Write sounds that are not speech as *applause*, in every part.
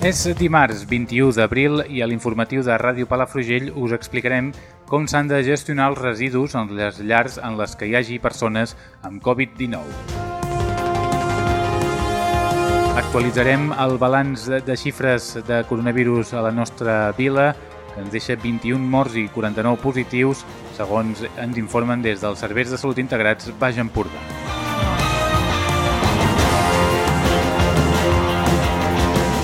És dimarts 21 d'abril i a l'informatiu de Ràdio Palafrugell us explicarem com s'han de gestionar els residus en les llars en les que hi hagi persones amb Covid-19. Actualitzarem el balanç de xifres de coronavirus a la nostra vila, que ens deixa 21 morts i 49 positius, segons ens informen des dels serveis de salut integrats Baix Empordà.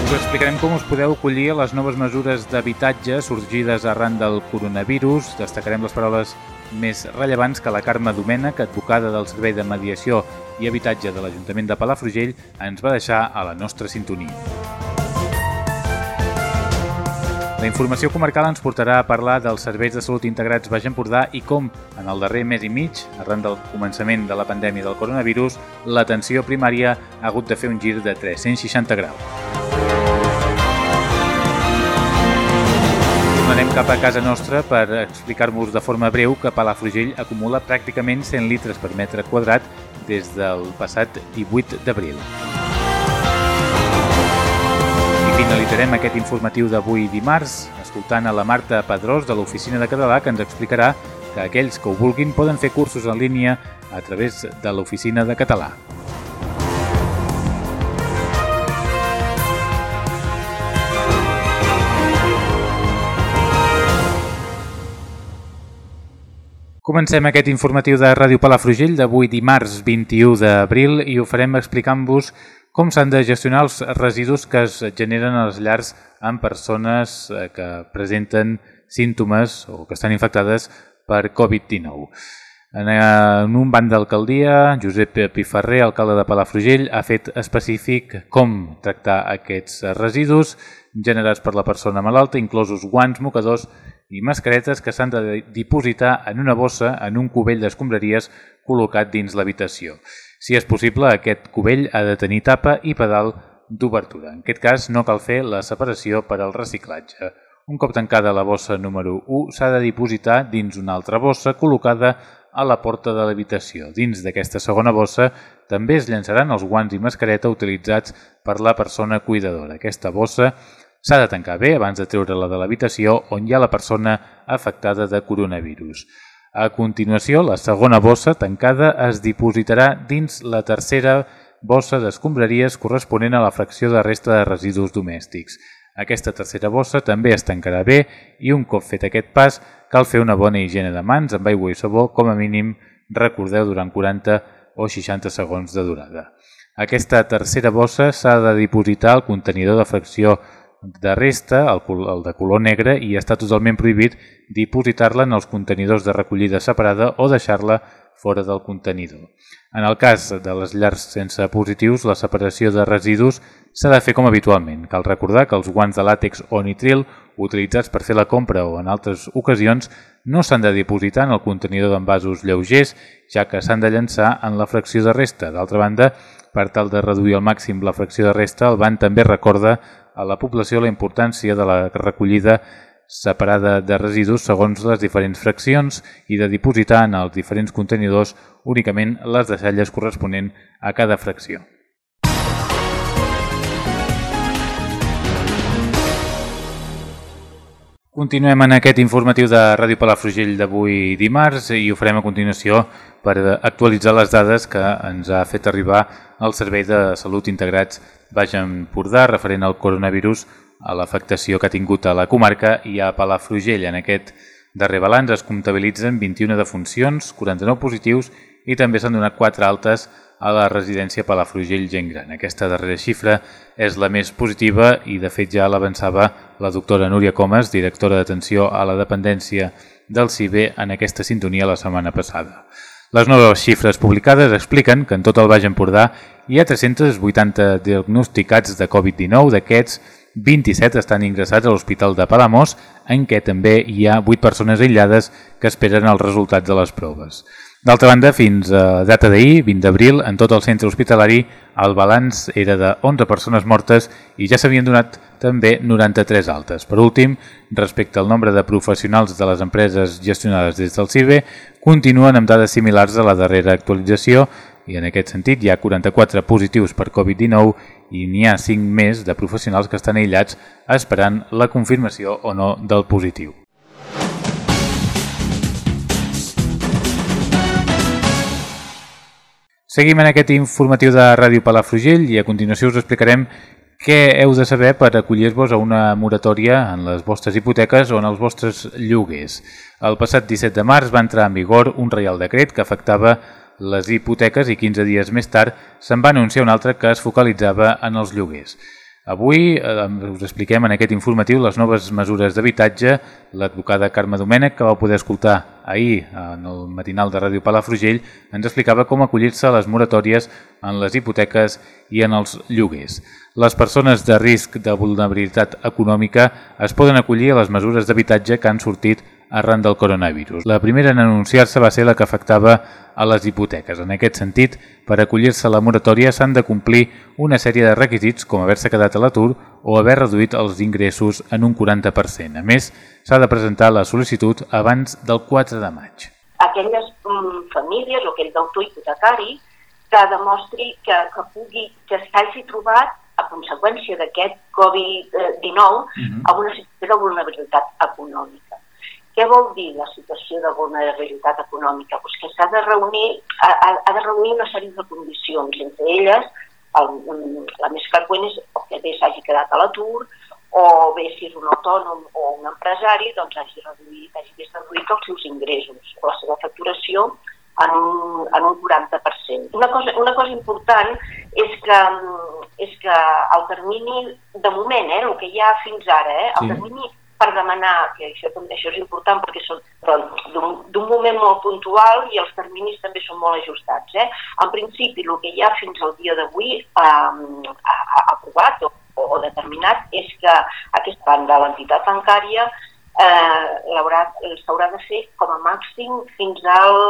Us explicarem com us podeu acollir a les noves mesures d'habitatge sorgides arran del coronavirus. Destacarem les paraules més rellevants que la Carme Domènech, advocada del Servei de Mediació i Habitatge de l'Ajuntament de Palafrugell, ens va deixar a la nostra sintonia. La informació comarcal ens portarà a parlar dels serveis de salut integrats Baix Empordà i com, en el darrer mes i mig, arran del començament de la pandèmia del coronavirus, l'atenció primària ha hagut de fer un gir de 360 graus. Tornarem cap a casa nostra per explicar-vos de forma breu que Palafrugell acumula pràcticament 100 litres per metre quadrat des del passat 18 d'abril. I finalitzarem aquest informatiu d'avui dimarts escoltant a la Marta Pedrós de l'Oficina de Català que ens explicarà que aquells que ho vulguin poden fer cursos en línia a través de l'Oficina de Català. Comencem aquest informatiu de Ràdio Palafrugell d'avui dimarts 21 d'abril i ho farem explicant-vos com s'han de gestionar els residus que es generen a les llars amb persones eh, que presenten símptomes o que estan infectades per Covid-19. En un banc d'alcaldia, Josep Piferrer, alcalde de Palafrugell, ha fet específic com tractar aquests residus generats per la persona malalta, inclosos guants, mocadors i mascaretes que s'han de dipositar en una bossa en un cubell d'escombraries col·locat dins l'habitació. Si és possible, aquest cubell ha de tenir tapa i pedal d'obertura. En aquest cas, no cal fer la separació per al reciclatge. Un cop tancada la bossa número 1, s'ha de dipositar dins una altra bossa col·locada a la porta de l'habitació. Dins d'aquesta segona bossa també es llançaran els guants i mascareta utilitzats per la persona cuidadora. Aquesta bossa S'ha de tancar bé abans de treure-la de l'habitació on hi ha la persona afectada de coronavirus. A continuació, la segona bossa tancada es dipositarà dins la tercera bossa d'escombraries corresponent a la fracció de resta de residus domèstics. Aquesta tercera bossa també es tancarà bé i un cop fet aquest pas cal fer una bona higiene de mans amb aigua i sabó, com a mínim recordeu durant 40 o 60 segons de durada. Aquesta tercera bossa s'ha de dipositar al contenidor de fracció de resta, el, el de color negre, i està totalment prohibit dipositar-la en els contenidors de recollida separada o deixar-la fora del contenidor. En el cas de les llars sense positius, la separació de residus s'ha de fer com habitualment. Cal recordar que els guants de làtex o nitril utilitzats per fer la compra o en altres ocasions no s'han de dipositar en el contenidor d'envasos lleugers, ja que s'han de llançar en la fracció de resta. D'altra banda, per tal de reduir al màxim la fracció de resta, el banc també recorda a la població la importància de la recollida separada de residus segons les diferents fraccions i de dipositar en els diferents contenidors únicament les deixalles corresponent a cada fracció. Continuem en aquest informatiu de Ràdio Palafrugell d'avui dimarts i ho farem a continuació per actualitzar les dades que ens ha fet arribar el Servei de Salut Integrats Baix Empordà referent al coronavirus a l'afectació que ha tingut a la comarca i a Palafrugell. En aquest darrer balanç es comptabilitzen 21 defuncions, 49 positius i també s'han donat 4 altes a la residència Palafrugell Gent Gran. Aquesta darrera xifra és la més positiva i de fet ja l'avançava la doctora Núria Comas, directora d'atenció a la dependència del CIBE en aquesta sintonia la setmana passada. Les noves xifres publicades expliquen que en tot el Baix Empordà hi ha 380 diagnosticats de Covid-19, d'aquests 27 estan ingressats a l'Hospital de Palamós, en què també hi ha 8 persones aïllades que esperen els resultats de les proves. D'altra banda, fins a data d'ahir, 20 d'abril, en tot el centre hospitalari, el balanç era de 11 persones mortes i ja s'havien donat també 93 altes. Per últim, respecte al nombre de professionals de les empreses gestionades des del CIBE, continuen amb dades similars a la darrera actualització i en aquest sentit hi ha 44 positius per Covid-19 i n'hi ha 5 més de professionals que estan aïllats esperant la confirmació o no del positiu. Seguim en aquest informatiu de Ràdio Palafrugell i a continuació us explicarem què heu de saber per acollir-vos a una moratòria en les vostres hipoteques o en els vostres lloguers. El passat 17 de març va entrar en vigor un reial decret que afectava les hipoteques i 15 dies més tard se'n va anunciar un altre que es focalitzava en els lloguers. Avui eh, us expliquem en aquest informatiu les noves mesures d'habitatge. L'advocada Carme Domènech, que va poder escoltar ahir en el matinal de Ràdio Palafrugell, ens explicava com acollir-se a les moratòries en les hipoteques i en els lloguers. Les persones de risc de vulnerabilitat econòmica es poden acollir a les mesures d'habitatge que han sortit arran del coronavirus. La primera en anunciar-se va ser la que afectava a les hipoteques. En aquest sentit, per acollir-se a la moratòria s'han de complir una sèrie de requisits com haver-se quedat a l'atur o haver reduït els ingressos en un 40%. A més, s'ha de presentar la sol·licitud abans del 4 de maig. Aquelles mm, famílies o aquell deutor hipotecari que demostri que, que pugui, que s'hagi trobat a conseqüència d'aquest Covid-19 uh -huh. a una situació de vulnerabilitat econòmica què vol dir la situació de vulnerabilitat econòmica? Pues que s'ha de reunir, ha, ha de reunir una sèrie de condicions, entre elles el, la més freqüent és que bé s'hagi quedat a l'atur o bé si és un autònom o un empresari doncs hagi reduït, hagi vist reduït els seus ingressos o la seva facturació en un, en un 40%. Una cosa, una cosa important és que, és que el termini, de moment, eh, el que hi ha fins ara, eh, el sí. termini per demanar, que això, això és important perquè són d'un moment molt puntual i els terminis també són molt ajustats. Eh? En principi, el que hi ha fins al dia d'avui eh, aprovat o, o determinat és que aquesta banda, l'entitat bancària, eh, s'haurà de fer com a màxim fins al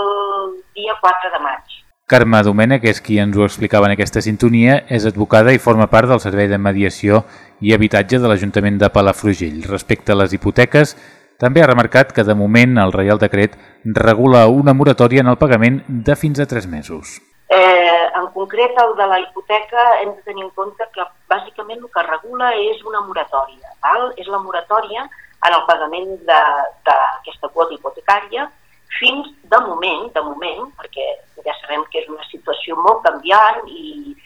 dia 4 de maig. Carme Domènech, que és qui ens ho explicava en aquesta sintonia, és advocada i forma part del Servei de Mediació i Habitatge de l'Ajuntament de Palafrugell. Respecte a les hipoteques, també ha remarcat que de moment el Reial Decret regula una moratòria en el pagament de fins a 3 mesos. Eh, en concret, el de la hipoteca hem de tenir en compte que bàsicament el que regula és una moratòria. Val? És la moratòria en el pagament d'aquesta quota hipotecària fins de moment, de moment, perquè ja sabem que és una situació molt canviant i,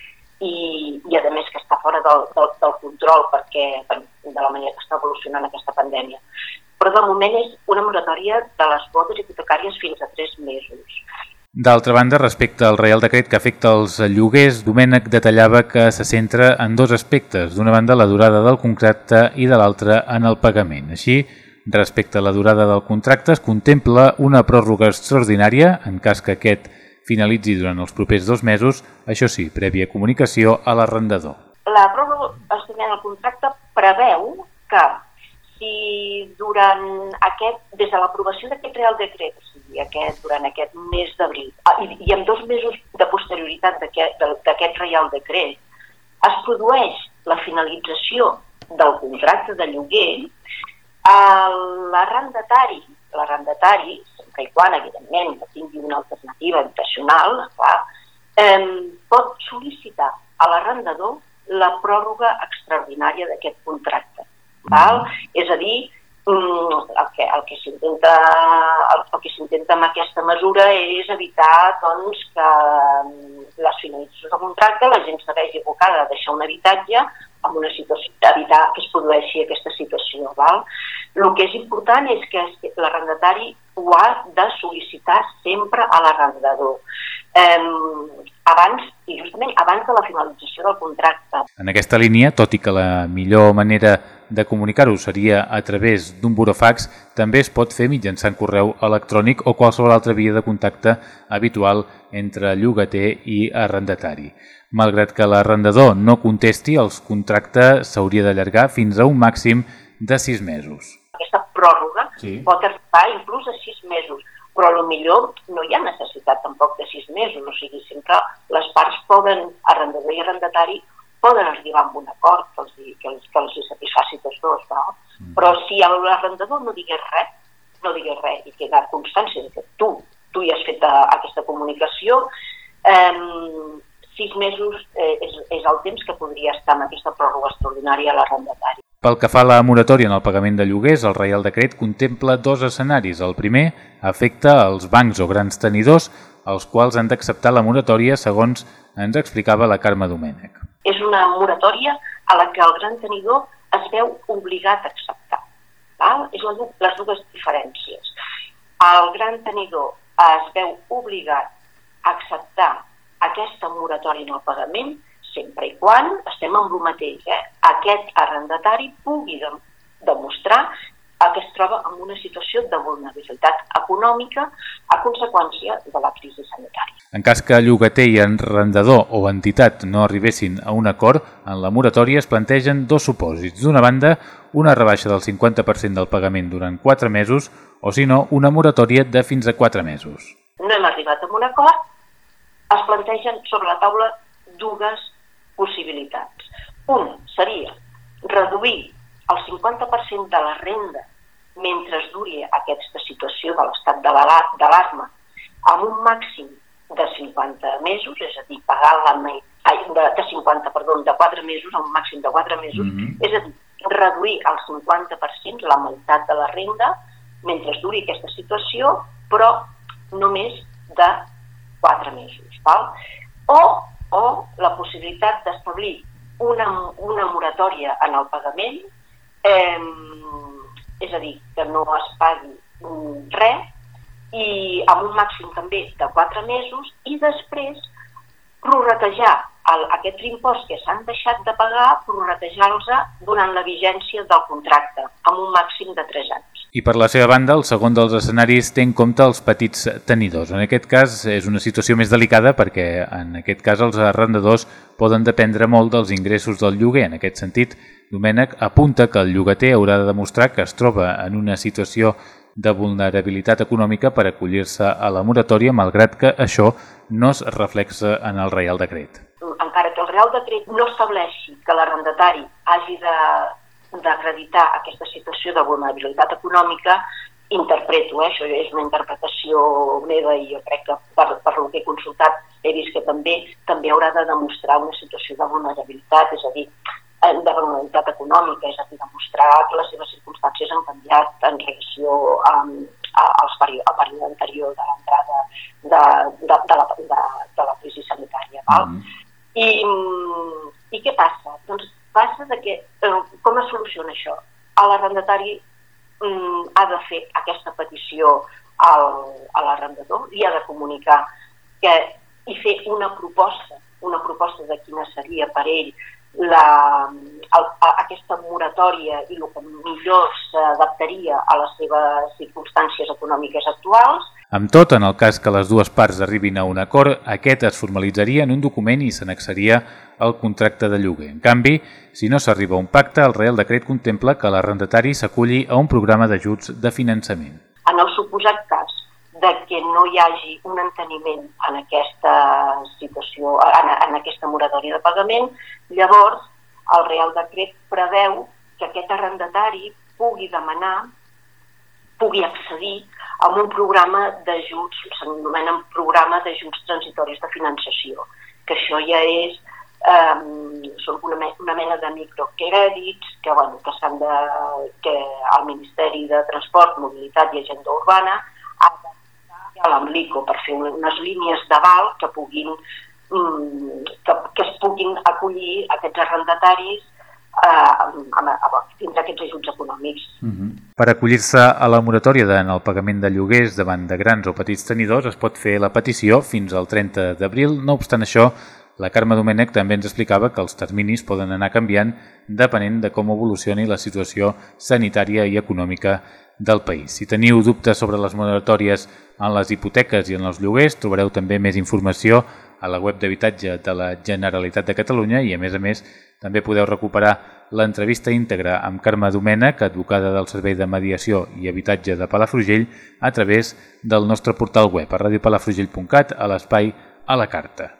i, i a més que està fora del, del, del control perquè de la manera que està evolucionant aquesta pandèmia. Però de moment és una moratòria de les quotes hipotecàries fins a 3 mesos. D'altra banda, respecte al Reial Decret que afecta els lloguers, Domènec detallava que se centra en dos aspectes. D'una banda, la durada del contracte i de l'altra, en el pagament. Així, respecte a la durada del contracte, es contempla una pròrroga extraordinària en cas que aquest finalitzi durant els propers dos mesos, això sí, prèvia comunicació a l'arrendador. La pròrroga extendent el contracte preveu que si durant aquest, des de l'aprovació d'aquest Real Decret, o sigui, aquest, durant aquest mes d'abril, ah, i, i amb dos mesos de posterioritat d'aquest Real Decret, es produeix la finalització del contracte de lloguer, l'arrendatari, l'arrendatari i quan, evidentment, que tingui una alternativa habitacional, clar, eh, pot sol·licitar a l'arrendador la pròrroga extraordinària d'aquest contracte. Val? Mm. És a dir, el que, el que s'intenta el, el que s'intenta amb aquesta mesura és evitar doncs, que mm, les finalitzacions del contracte la gent segueix evocada a deixar un habitatge amb una situació, evitar que es produeixi aquesta situació. Val? El que és important és que l'arrendatari ho ha de sol·licitar sempre a l'arrendador. Eh, abans, i justament abans de la finalització del contracte. En aquesta línia, tot i que la millor manera de comunicar-ho seria a través d'un burofax, també es pot fer mitjançant correu electrònic o qualsevol altra via de contacte habitual entre llogater i arrendatari. Malgrat que l'arrendador no contesti, el contracte s'hauria d'allargar fins a un màxim de sis mesos. Aquesta pròrroga sí. pot arribar inclús a sis mesos, però a millor no hi ha necessitat tampoc de sis mesos, o sigui, sempre les parts poden, arrendador i arrendatari, poden arribar a un acord que els, que els, que els satisfaci tots dos, no? Mm. Però si l'arrendador no digués res, no digués res i queda constància que tu, tu hi has fet a, eh, aquesta comunicació, eh, sis mesos eh, és, és el temps que podria estar en aquesta pròrroga extraordinària a l'arrendatari. Pel que fa a la moratòria en el pagament de lloguers, el Reial Decret contempla dos escenaris. El primer afecta als bancs o grans tenidors, els quals han d'acceptar la moratòria segons ens explicava la Carme Domènech. És una moratòria a la que el gran tenidor es veu obligat a acceptar. Val? És la, les dues diferències. El gran tenidor es veu obligat a acceptar aquesta moratòria en el pagament sempre i quan estem amb el mateix. Eh? Aquest arrendatari pugui demostrar que es troba en una situació de vulnerabilitat econòmica a conseqüència de la crisi sanitària. En cas que llogater i arrendador o entitat no arribessin a un acord, en la moratòria es plantegen dos supòsits. D'una banda, una rebaixa del 50% del pagament durant 4 mesos o, si no, una moratòria de fins a 4 mesos. No hem arribat a un acord, es plantegen sobre la taula dues possibilitats. Una seria reduir el 50% de la renda mentre es duri aquesta situació de l'estat d'alarma amb un màxim de 50 mesos, és a dir, pagar la de, de 50, perdó, de 4 mesos, a un màxim de 4 mesos, mm -hmm. és a dir, reduir el 50%, la meitat de la renda, mentre es duri aquesta situació, però només de 4 mesos. Val? O, o la possibilitat d'establir una, una moratòria en el pagament, eh, és a dir, que no es pagui res, i amb un màxim també de 4 mesos, i després prorratejar el, aquests imposts que s'han deixat de pagar, prorratejar-los durant la vigència del contracte, amb un màxim de 3 anys. I per la seva banda, el segon dels escenaris té en compte els petits tenidors. En aquest cas és una situació més delicada perquè en aquest cas els arrendadors poden dependre molt dels ingressos del lloguer. En aquest sentit, Domènec apunta que el llogater haurà de demostrar que es troba en una situació de vulnerabilitat econòmica per acollir-se a la moratòria, malgrat que això no es reflexa en el Reial Decret. Encara que el Reial Decret no estableixi que l'arrendatari hagi de d'acreditar aquesta situació de vulnerabilitat econòmica, interpreto, eh? això és una interpretació meva i jo crec que per, per el que he consultat he vist que també també haurà de demostrar una situació de vulnerabilitat, és a dir, eh, de vulnerabilitat econòmica, és a dir, demostrar que les seves circumstàncies han canviat en relació amb, als peri al període anterior de l'entrada de, de, de, la, de, de la crisi sanitària. Val? Mm -hmm. I, I què passa? Doncs passa de que, eh, com es soluciona això? L'arrendatari mm, ha de fer aquesta petició al, a l'arrendador, li ha de comunicar que, i fer una proposta, una proposta de quina seria per ell la, el, a, aquesta moratòria i el que millor s'adaptaria a les seves circumstàncies econòmiques actuals, amb tot, en el cas que les dues parts arribin a un acord, aquest es formalitzaria en un document i s'annexaria al contracte de lloguer. En canvi, si no s'arriba a un pacte, el Real Decret contempla que l'arrendatari s'aculli a un programa d'ajuts de finançament. En el suposat cas de que no hi hagi un enteniment en aquesta situació, en, en aquesta moratòria de pagament, llavors el Real Decret preveu que aquest arrendatari pugui demanar, pugui accedir amb un programa d'ajuts, s'anomenen programa d'ajuts transitoris de finançació, que això ja és eh, són una, una mena de microcrèdits que, bueno, que de, que el Ministeri de Transport, Mobilitat i Agenda Urbana ha de a l'Amlico per fer unes línies d'aval que puguin mm, que, que es puguin acollir aquests arrendataris eh, a, a, a tindre aquests ajuts econòmics. Uh mhm. -huh. Per acollir-se a la moratòria en el pagament de lloguers davant de grans o petits tenidors es pot fer la petició fins al 30 d'abril. No obstant això, La Carme Domènech també ens explicava que els terminis poden anar canviant depenent de com evolucioni la situació sanitària i econòmica del país. Si teniu dubtes sobre les moratòries en les hipoteques i en els lloguers, trobareu també més informació a la web d'habitatge de la Generalitat de Catalunya i, a més a més, també podeu recuperar l'entrevista íntegra amb Carme Domènech, advocada del Servei de Mediació i Habitatge de Palafrugell, a través del nostre portal web a radiopalafrugell.cat a l'espai a la carta.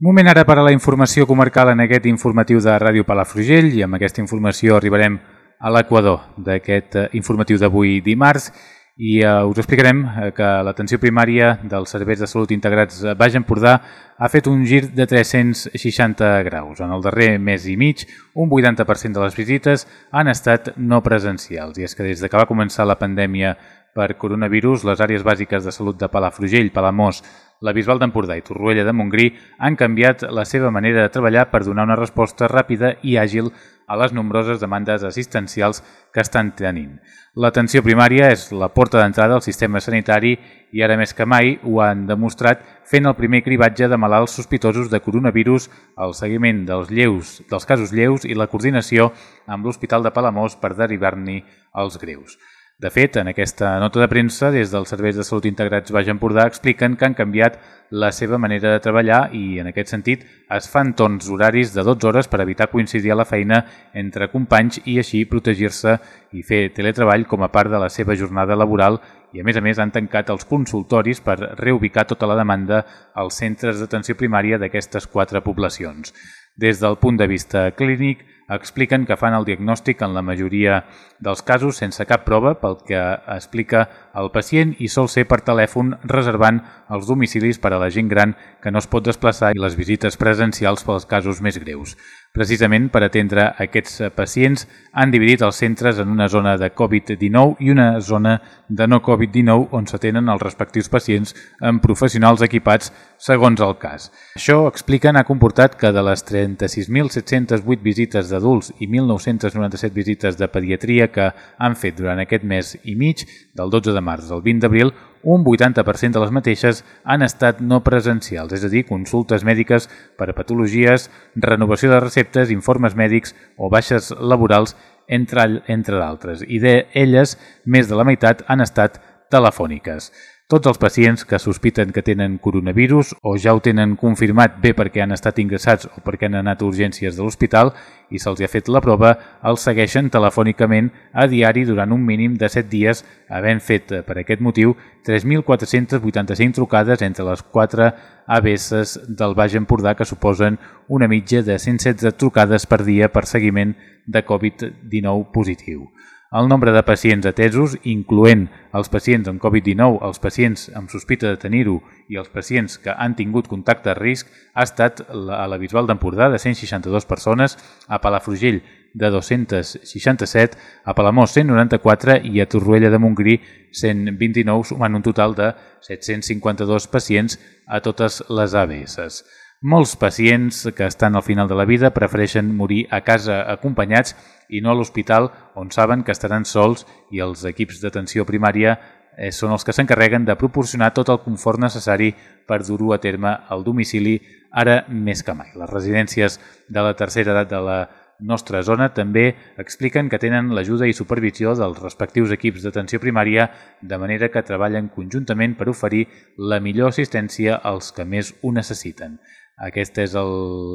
Moment ara per a la informació comarcal en aquest informatiu de Ràdio Palafrugell i amb aquesta informació arribarem a l'equador d'aquest eh, informatiu d'avui dimarts i eh, us explicarem eh, que l'atenció primària dels serveis de salut integrats a Baix Empordà ha fet un gir de 360 graus. En el darrer mes i mig, un 80% de les visites han estat no presencials i és que des de que va començar la pandèmia per coronavirus, les àrees bàsiques de salut de Palafrugell, Palamós, la Bisbal d'Empordà i Torroella de Montgrí han canviat la seva manera de treballar per donar una resposta ràpida i àgil a les nombroses demandes assistencials que estan tenint. L'atenció primària és la porta d'entrada al sistema sanitari i ara més que mai ho han demostrat fent el primer cribatge de malalts sospitosos de coronavirus, el seguiment dels, lleus, dels casos lleus i la coordinació amb l'Hospital de Palamós per derivar-n'hi els greus. De fet, en aquesta nota de premsa, des dels Serveis de Salut Integrats Baix Empordà expliquen que han canviat la seva manera de treballar i, en aquest sentit, es fan torns horaris de 12 hores per evitar coincidir a la feina entre companys i així protegir-se i fer teletreball com a part de la seva jornada laboral i, a més a més, han tancat els consultoris per reubicar tota la demanda als centres d'atenció primària d'aquestes quatre poblacions. Des del punt de vista clínic, expliquen que fan el diagnòstic en la majoria dels casos sense cap prova pel que explica el pacient i sol ser per telèfon reservant els domicilis per a la gent gran que no es pot desplaçar i les visites presencials pels casos més greus. Precisament per atendre aquests pacients han dividit els centres en una zona de Covid-19 i una zona de no Covid-19 on s'atenen els respectius pacients amb professionals equipats segons el cas. Això, expliquen, ha comportat que de les 36.708 visites d'adults i 1.997 visites de pediatria que han fet durant aquest mes i mig, del 12 de març al 20 d'abril, un 80% de les mateixes han estat no presencials, és a dir, consultes mèdiques per a patologies, renovació de receptes, informes mèdics o baixes laborals, entre, entre d'altres. I d'elles, més de la meitat han estat telefòniques. Tots els pacients que sospiten que tenen coronavirus o ja ho tenen confirmat bé perquè han estat ingressats o perquè han anat a urgències de l'hospital i se'ls ha fet la prova, els segueixen telefònicament a diari durant un mínim de 7 dies, havent fet eh, per aquest motiu 3.485 trucades entre les 4 ABS del Baix Empordà que suposen una mitja de 116 trucades per dia per seguiment de Covid-19 positiu. El nombre de pacients atesos, incloent els pacients amb Covid-19, els pacients amb sospita de tenir-ho i els pacients que han tingut contacte a risc, ha estat a la Bisbal d'Empordà de 162 persones, a Palafrugell de 267, a Palamós 194 i a Torroella de Montgrí 129, sumant un total de 752 pacients a totes les ABS. Molts pacients que estan al final de la vida prefereixen morir a casa acompanyats i no a l'hospital on saben que estaran sols i els equips d'atenció primària eh, són els que s'encarreguen de proporcionar tot el confort necessari per dur-ho a terme al domicili ara més que mai. Les residències de la tercera edat de la nostra zona també expliquen que tenen l'ajuda i supervisió dels respectius equips d'atenció primària de manera que treballen conjuntament per oferir la millor assistència als que més ho necessiten. Aquesta és el,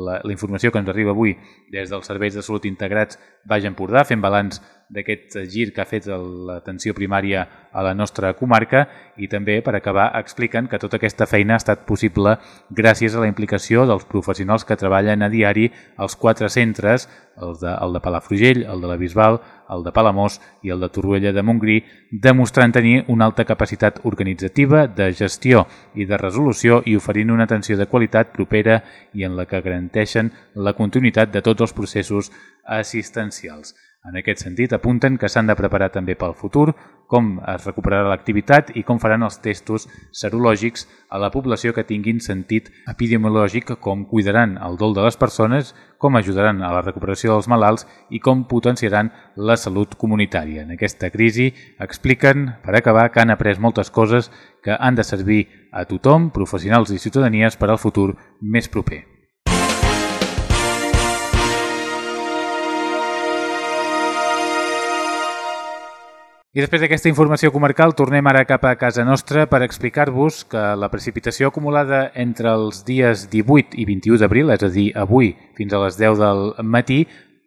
la, la informació que ens arriba avui des dels serveis de salut integrats Baix Empordà, fent balanç d'aquest gir que ha fet l'atenció primària a la nostra comarca i també, per acabar, expliquen que tota aquesta feina ha estat possible gràcies a la implicació dels professionals que treballen a diari als quatre centres, el de, el de Palafrugell, el de la Bisbal, el de Palamós i el de Torroella de Montgrí, demostrant tenir una alta capacitat organitzativa, de gestió i de resolució i oferint una atenció de qualitat propera i en la que garanteixen la continuïtat de tots els processos assistencials. En aquest sentit, apunten que s'han de preparar també pel futur, com es recuperarà l'activitat i com faran els testos serològics a la població que tinguin sentit epidemiològic, com cuidaran el dol de les persones, com ajudaran a la recuperació dels malalts i com potenciaran la salut comunitària. En aquesta crisi expliquen, per acabar, que han après moltes coses que han de servir a tothom, professionals i ciutadanies, per al futur més proper. I després d'aquesta informació comarcal tornem ara cap a casa nostra per explicar-vos que la precipitació acumulada entre els dies 18 i 21 d'abril, és a dir, avui fins a les 10 del matí,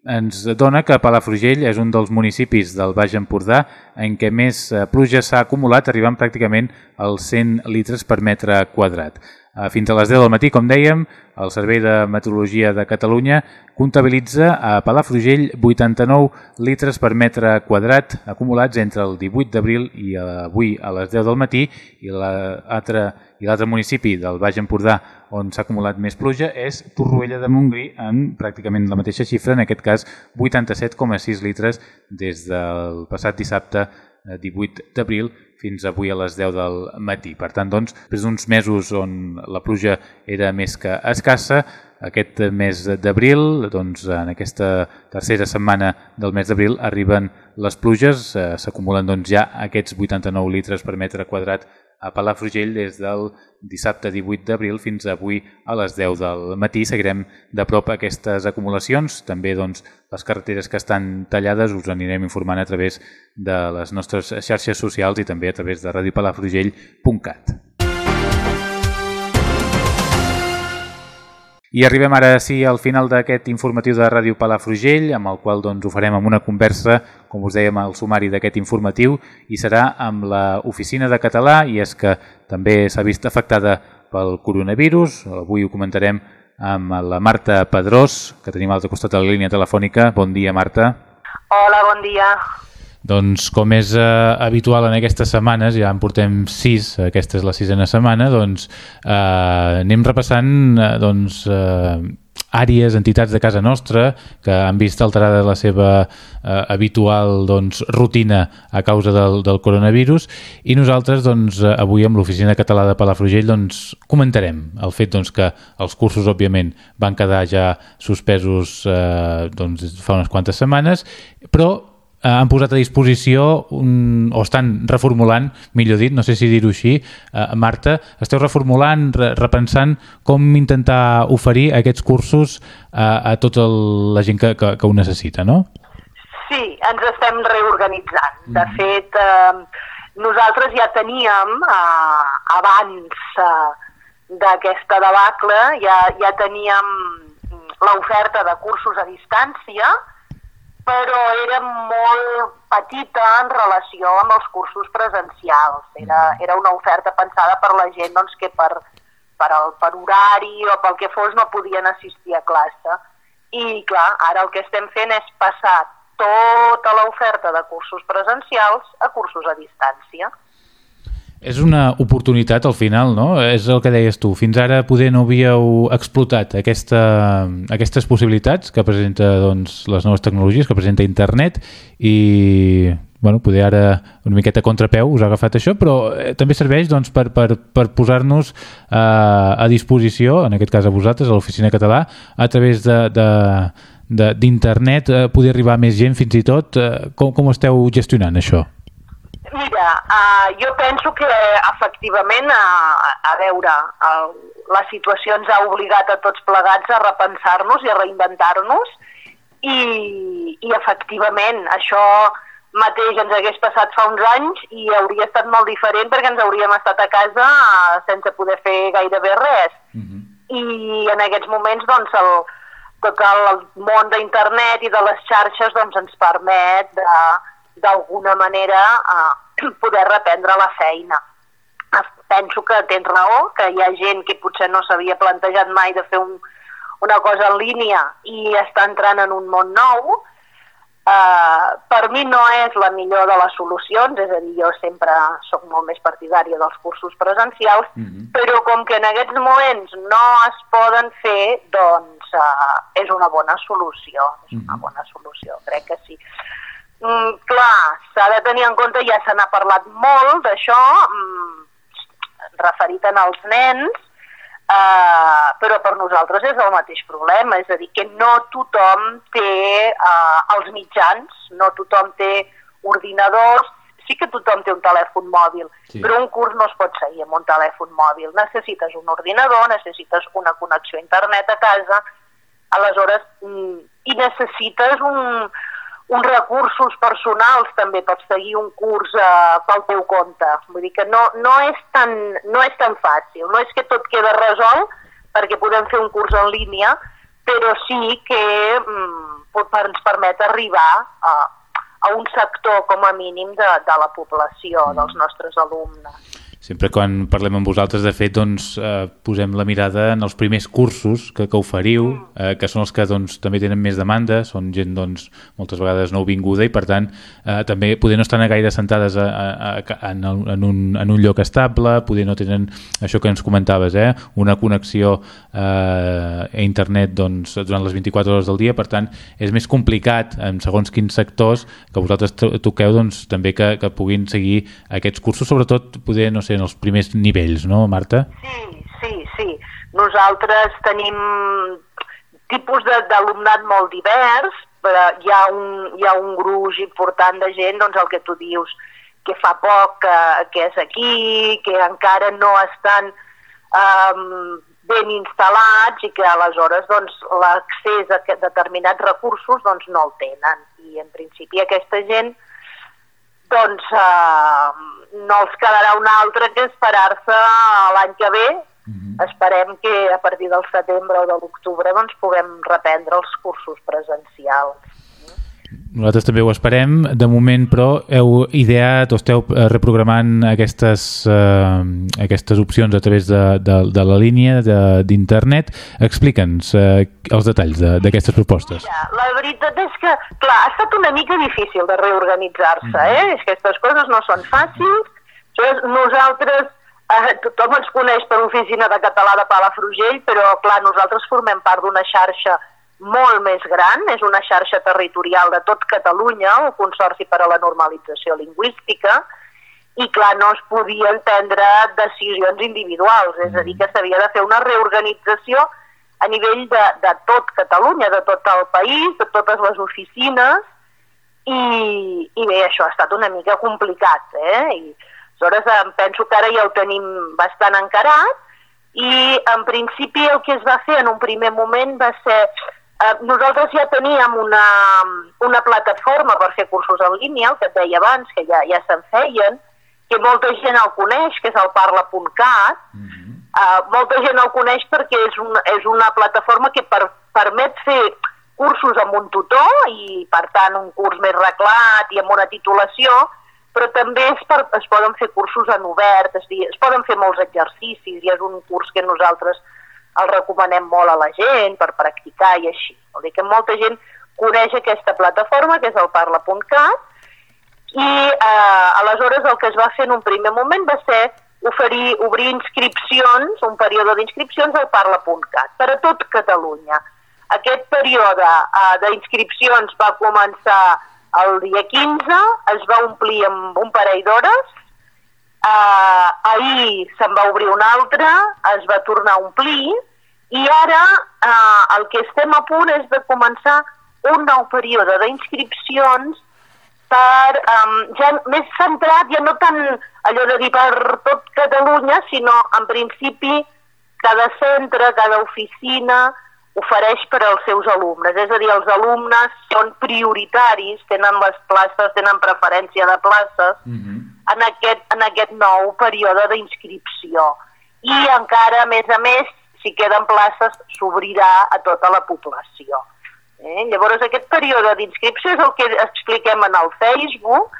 ens dona que Palafrugell és un dels municipis del Baix Empordà en què més eh, pluja s'ha acumulat, arribant pràcticament als 100 litres per metre quadrat. Eh, fins a les 10 del matí, com dèiem, el Servei de Meteorologia de Catalunya comptabilitza a Palafrugell 89 litres per metre quadrat acumulats entre el 18 d'abril i avui a les 10 del matí i l'altre municipi del Baix Empordà on s'ha acumulat més pluja és Torroella de Montgrí en pràcticament la mateixa xifra, en aquest cas 87,6 litres des del passat dissabte 18 eh, d'abril fins avui a les 10 del matí. Per tant, doncs, després d'uns mesos on la pluja era més que escassa, aquest mes d'abril, doncs, en aquesta tercera setmana del mes d'abril, arriben les pluges, eh, s'acumulen doncs, ja aquests 89 litres per metre quadrat a Palafrugell des del dissabte 18 d'abril fins avui a les 10 del matí. Seguirem de prop aquestes acumulacions. També doncs, les carreteres que estan tallades us anirem informant a través de les nostres xarxes socials i també a través de radiopalafrugell.cat. I arribem ara sí al final d'aquest informatiu de Ràdio Palafrugell, amb el qual doncs, ho farem amb una conversa, com us dèiem, al sumari d'aquest informatiu, i serà amb l'Oficina de Català, i és que també s'ha vist afectada pel coronavirus. Avui ho comentarem amb la Marta Pedrós, que tenim a l'altre costat de la línia telefònica. Bon dia, Marta. Hola, bon dia. Doncs com és eh, habitual en aquestes setmanes, ja en portem sis, aquesta és la sisena setmana, doncs eh, anem repassant eh, doncs, eh, àrees, entitats de casa nostra que han vist alterada la seva eh, habitual doncs, rutina a causa del, del coronavirus. I nosaltres doncs, avui amb l'Oficina Català de Palafrugell doncs, comentarem el fet doncs, que els cursos òbviament van quedar ja suspesos eh, doncs, fa unes quantes setmanes però eh, han posat a disposició un, o estan reformulant, millor dit, no sé si dir-ho així, eh, Marta, esteu reformulant, re, repensant com intentar oferir aquests cursos eh, a tota la gent que, que, que ho necessita, no? Sí, ens estem reorganitzant. Mm. De fet, eh, nosaltres ja teníem, eh, abans eh, d'aquesta debacle, ja, ja teníem l'oferta de cursos a distància, però era molt petita en relació amb els cursos presencials. Era, mm. era una oferta pensada per la gent doncs, que per, per, el, per horari o pel que fos no podien assistir a classe. I clar, ara el que estem fent és passar tota l'oferta de cursos presencials a cursos a distància. És una oportunitat al final, no? És el que deies tu. Fins ara poder no havíeu explotat aquesta, aquestes possibilitats que presenta doncs, les noves tecnologies, que presenta internet i bueno, poder ara una miqueta contrapeu us ha agafat això, però eh, també serveix doncs, per, per, per posar-nos eh, a disposició, en aquest cas a vosaltres, a l'Oficina Català, a través de, de d'internet, eh, poder arribar més gent fins i tot. Eh, com, com esteu gestionant això? Mira, uh, jo penso que efectivament, a, a veure, el, la situació ens ha obligat a tots plegats a repensar-nos i a reinventar-nos i, i efectivament això mateix ens hagués passat fa uns anys i hauria estat molt diferent perquè ens hauríem estat a casa uh, sense poder fer gairebé res. Uh mhm. -huh. I en aquests moments doncs, el, tot el món d'internet i de les xarxes doncs, ens permet de, d'alguna manera eh, poder reprendre la feina. Penso que tens raó, que hi ha gent que potser no s'havia plantejat mai de fer un, una cosa en línia i està entrant en un món nou, Uh, per mi no és la millor de les solucions, és a dir, jo sempre sóc molt més partidària dels cursos presencials, mm -hmm. però com que en aquests moments no es poden fer, doncs uh, és una bona solució, és una mhm. bona solució, crec que sí. Mm, clar, s'ha de tenir en compte, ja se n'ha parlat molt d'això, mm, referit en els nens, Uh, però per nosaltres és el mateix problema, és a dir, que no tothom té uh, els mitjans, no tothom té ordinadors, sí que tothom té un telèfon mòbil, sí. però un curs no es pot seguir amb un telèfon mòbil. Necessites un ordinador, necessites una connexió a internet a casa, aleshores, mm, i necessites un, uns recursos personals també per seguir un curs eh, pel teu compte. Vull dir que no, no, és tan, no és tan fàcil, no és que tot queda resolt perquè podem fer un curs en línia, però sí que mm, ens permet arribar a, a un sector com a mínim de, de la població, dels nostres alumnes. Sempre quan parlem amb vosaltres, de fet, doncs, eh, posem la mirada en els primers cursos que, que oferiu, eh, que són els que doncs, també tenen més demanda, són gent doncs, moltes vegades nouvinguda i, per tant, eh, també poder no estan gaire sentades a, a, a, en, el, en, un, en un lloc estable, poder no tenen això que ens comentaves, eh, una connexió eh, a internet doncs, durant les 24 hores del dia, per tant, és més complicat en segons quins sectors que vosaltres toqueu doncs, també que, que puguin seguir aquests cursos, sobretot poder, no sé, en els primers nivells, no, Marta? Sí, sí, sí. Nosaltres tenim tipus d'alumnat molt divers, però hi ha, un, hi ha un gruix important de gent, doncs el que tu dius, que fa poc que, que és aquí, que encara no estan um, ben instal·lats i que aleshores doncs, l'accés a determinats recursos doncs, no el tenen. I en principi aquesta gent doncs eh, no els quedarà una altra que esperar-se l'any que ve. Mm -hmm. Esperem que a partir del setembre o de l'octubre doncs, puguem reprendre els cursos presencials. Nosaltres també ho esperem. De moment, però, heu ideat o esteu eh, reprogramant aquestes, eh, aquestes opcions a través de, de, de la línia d'internet. Explica'ns eh, els detalls d'aquestes de, propostes. Mira, la veritat és que, clar, ha estat una mica difícil de reorganitzar-se, mm -hmm. eh? És que aquestes coses no són fàcils. Nosaltres, eh, tothom ens coneix per l'oficina de català de Palafrugell, però, clar, nosaltres formem part d'una xarxa molt més gran, és una xarxa territorial de tot Catalunya, el Consorci per a la Normalització Lingüística, i clar, no es podien prendre decisions individuals, és a dir, que s'havia de fer una reorganització a nivell de, de tot Catalunya, de tot el país, de totes les oficines, i, i bé, això ha estat una mica complicat, eh? I aleshores em penso que ara ja ho tenim bastant encarat, i en principi el que es va fer en un primer moment va ser Eh, nosaltres ja teníem una, una plataforma per fer cursos en línia, el que et deia abans, que ja, ja se'n feien, que molta gent el coneix, que és el parla.cat. Mm -hmm. uh, molta gent el coneix perquè és, un, és una plataforma que per, permet fer cursos amb un tutor i, per tant, un curs més reglat i amb una titulació, però també es, per, es poden fer cursos en obert, és dir, es poden fer molts exercicis i és un curs que nosaltres el recomanem molt a la gent per practicar i així. Vol dir que molta gent coneix aquesta plataforma, que és el parla.cat, i eh, aleshores el que es va fer en un primer moment va ser oferir, obrir inscripcions, un període d'inscripcions al parla.cat, per a tot Catalunya. Aquest període eh, d'inscripcions va començar el dia 15, es va omplir amb un parell d'hores, Uh, ahir se'n va obrir un altre, es va tornar a omplir, i ara uh, el que estem a punt és de començar un nou període d'inscripcions per, um, ja més centrat, ja no tant allò de dir per tot Catalunya, sinó en principi cada centre, cada oficina ofereix per als seus alumnes. És a dir, els alumnes són prioritaris, tenen les places, tenen preferència de places, mm -hmm en aquest, en aquest nou període d'inscripció. I encara, a més a més, si queden places, s'obrirà a tota la població. Eh? Llavors, aquest període d'inscripció és el que expliquem en el Facebook,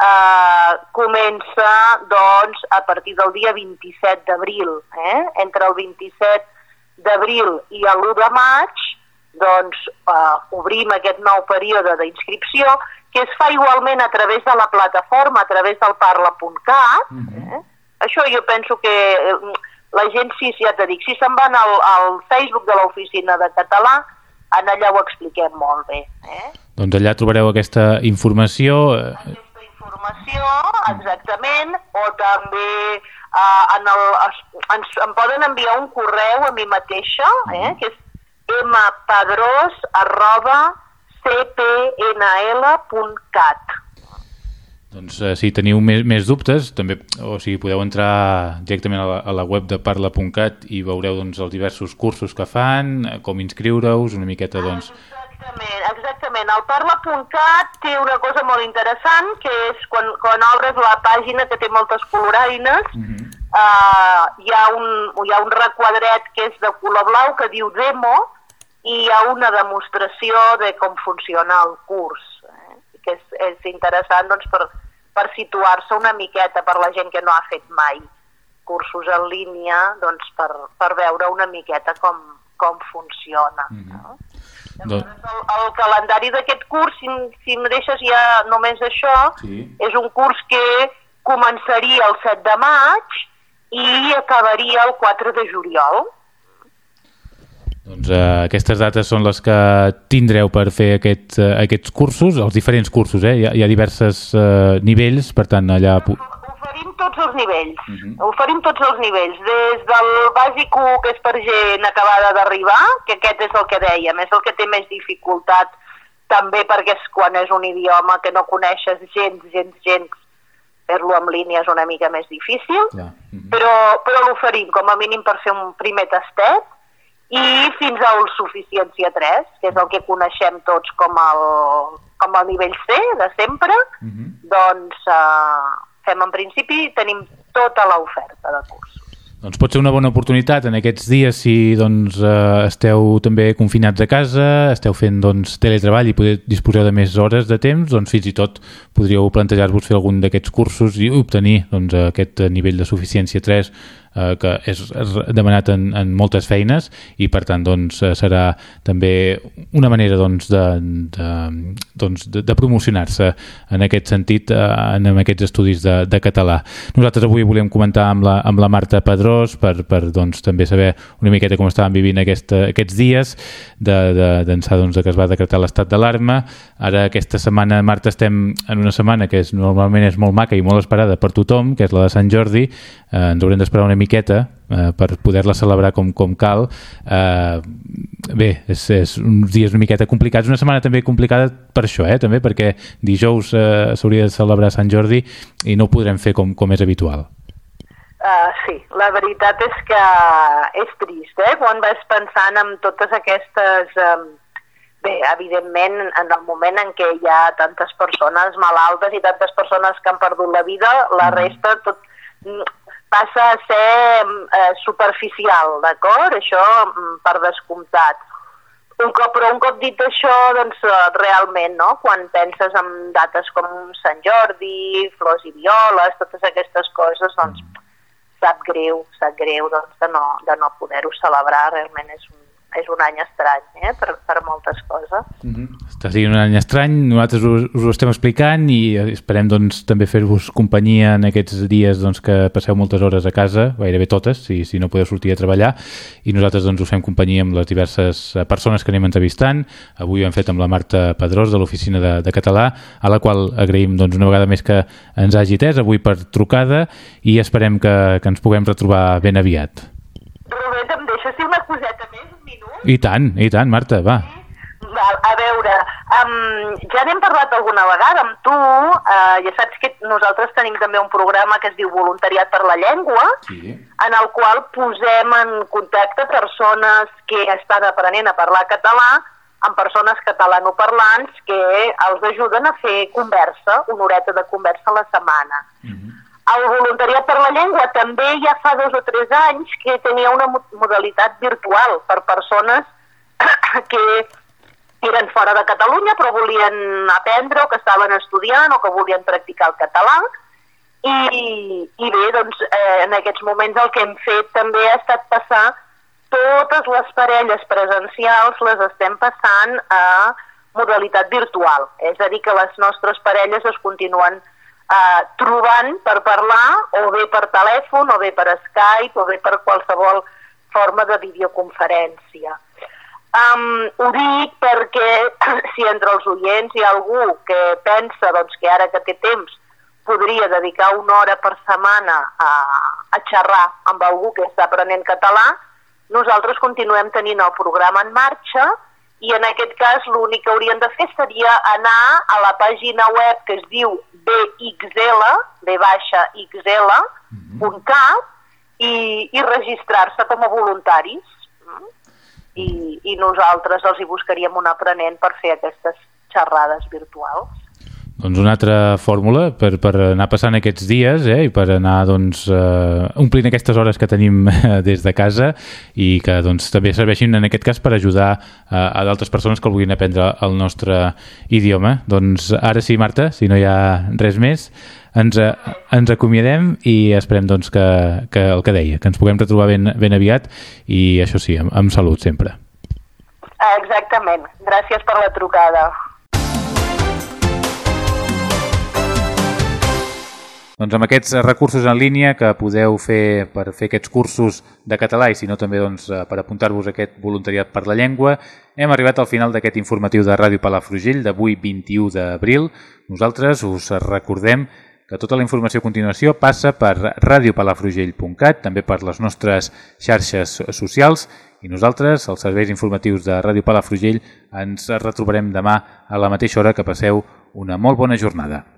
eh, comença doncs, a partir del dia 27 d'abril. Eh? Entre el 27 d'abril i l'1 de maig doncs eh, obrim aquest nou període d'inscripció que es fa igualment a través de la plataforma, a través del parla.cat. Mm -hmm. eh? Això jo penso que eh, la gent, sí, ja t'he dit, si se'n van al, al Facebook de l'Oficina de Català, en allà ho expliquem molt bé. Eh? Doncs allà trobareu aquesta informació. Aquesta informació, exactament, o també uh, en el, ens, em poden enviar un correu a mi mateixa, eh, que és mpadrós arroba cpnl.cat doncs eh, si teniu més, més dubtes, també, o sigui, podeu entrar directament a la, a la web de parla.cat i veureu doncs, els diversos cursos que fan, eh, com inscriure-us, una miqueta doncs, Exactament, exactament. El Parla.cat té una cosa molt interessant, que és quan, quan obres la pàgina que té moltes coloraines, uh -huh. uh, hi, ha un, hi ha un requadret que és de color blau que diu demo i hi ha una demostració de com funciona el curs, eh? que és, és interessant doncs, per, per situar-se una miqueta per la gent que no ha fet mai cursos en línia, doncs, per, per veure una miqueta com, com funciona. Uh -huh. no? Llavors, el, el calendari d'aquest curs, si, si em deixes ja només això, sí. és un curs que començaria el 7 de maig i acabaria el 4 de juliol. Doncs uh, aquestes dates són les que tindreu per fer aquest, uh, aquests cursos, els diferents cursos, eh? Hi ha, hi ha diversos uh, nivells, per tant, allà oferim tots els nivells. Uh -huh. Oferim tots els nivells, des del bàsic 1, que és per gent acabada d'arribar, que aquest és el que dèiem, és el que té més dificultat, també perquè és quan és un idioma que no coneixes gens, gens, gens, fer-lo en línia és una mica més difícil, yeah. uh -huh. però, però l'oferim com a mínim per fer un primer tastet, i fins al suficiència 3, que és el que coneixem tots com el, com el nivell C de sempre, uh -huh. doncs eh, fem en principi, tenim tota l'oferta de cursos. Doncs pot ser una bona oportunitat en aquests dies si doncs, eh, esteu també confinats a casa, esteu fent doncs, teletreball i poder disposeu de més hores de temps, doncs fins i tot podríeu plantejar-vos fer algun d'aquests cursos i obtenir doncs, aquest nivell de suficiència 3 eh, que és, demanat en, en moltes feines i per tant doncs, eh, serà també una manera doncs, de, de, doncs, de, de promocionar-se en aquest sentit eh, en, en aquests estudis de, de català. Nosaltres avui volem comentar amb la, amb la Marta Pedrós per, per doncs, també saber una miqueta com estaven vivint aquesta, aquests dies d'ençà de, de, doncs, de que es va decretar l'estat d'alarma. Ara aquesta setmana, Marta, estem en una setmana que és, normalment és molt maca i molt esperada per tothom, que és la de Sant Jordi. Eh, ens haurem d'esperar una miqueta eh, per poder-la celebrar com, com cal. Eh, bé, és, és uns dies una miqueta complicats, una setmana també complicada per això, eh, també, perquè dijous eh, s'hauria de celebrar Sant Jordi i no ho podrem fer com, com és habitual. Uh, sí, la veritat és que és trist, eh? Quan vas pensant en totes aquestes... Um, bé, evidentment, en el moment en què hi ha tantes persones malaltes i tantes persones que han perdut la vida, la mm. resta tot, passa a ser eh, superficial, d'acord? Això mm, per descomptat. Un cop, però un cop dit això, doncs eh, realment, no? quan penses en dates com Sant Jordi, flors i violes, totes aquestes coses, doncs sap greu, sap greu doncs, de no, de no poder-ho celebrar, realment és un és un any estrany eh, per, per moltes coses. Mm -hmm. Està sent un any estrany, nosaltres us, us ho estem explicant i esperem doncs, també fer-vos companyia en aquests dies doncs, que passeu moltes hores a casa, gairebé totes, si, si no podeu sortir a treballar, i nosaltres doncs, us fem companyia amb les diverses eh, persones que anem entrevistant. Avui ho hem fet amb la Marta Pedrós de l'Oficina de, de Català, a la qual agraïm doncs, una vegada més que ens hagi atès avui per trucada i esperem que, que ens puguem retrobar ben aviat. Rubén, deixes dir una coseta més? I tant, i tant, Marta, va. A veure, um, ja n'hem parlat alguna vegada amb tu, uh, ja saps que nosaltres tenim també un programa que es diu Voluntariat per la Llengua, sí. en el qual posem en contacte persones que estan aprenent a parlar català amb persones catalanoparlants que els ajuden a fer conversa, una horeta de conversa a la setmana. Mm -hmm. El voluntariat per la llengua també ja fa dos o tres anys que tenia una modalitat virtual per persones *clears throat* que eren fora de Catalunya però volien aprendre o que estaven estudiant o que volien practicar el català i, i bé, doncs eh, en aquests moments el que hem fet també ha estat passar totes les parelles presencials les estem passant a modalitat virtual. És a dir, que les nostres parelles es continuen eh, trobant per parlar, o bé per telèfon, o bé per Skype, o bé per qualsevol forma de videoconferència. Um, ho dic perquè *clears throat* si entre els oients hi ha algú que pensa doncs, que ara que té temps podria dedicar una hora per setmana a, a xerrar amb algú que està aprenent català, nosaltres continuem tenint el programa en marxa i en aquest cas l'únic que haurien de fer seria anar a la pàgina web que es diu bxl, bxl.cat i, i registrar-se com a voluntaris i, i nosaltres els hi buscaríem un aprenent per fer aquestes xerrades virtuals. Doncs una altra fórmula per, per anar passant aquests dies eh, i per anar doncs, uh, omplint aquestes hores que tenim uh, *laughs* des de casa i que doncs, també serveixin en aquest cas per ajudar uh, a d'altres persones que vulguin aprendre el nostre idioma. Doncs ara sí, Marta, si no hi ha res més, ens, ens acomiadem i esperem doncs, que, que el que deia, que ens puguem retrobar ben, ben aviat i això sí, amb, amb salut sempre. Exactament. Gràcies per la trucada. Doncs amb aquests recursos en línia que podeu fer per fer aquests cursos de català i si no també doncs, per apuntar-vos a aquest voluntariat per la llengua, hem arribat al final d'aquest informatiu de Ràdio Palafrugell d'avui 21 d'abril. Nosaltres us recordem que tota la informació a continuació passa per radiopalafrugell.cat, també per les nostres xarxes socials i nosaltres, els serveis informatius de Ràdio Palafrugell, ens retrobarem demà a la mateixa hora que passeu una molt bona jornada.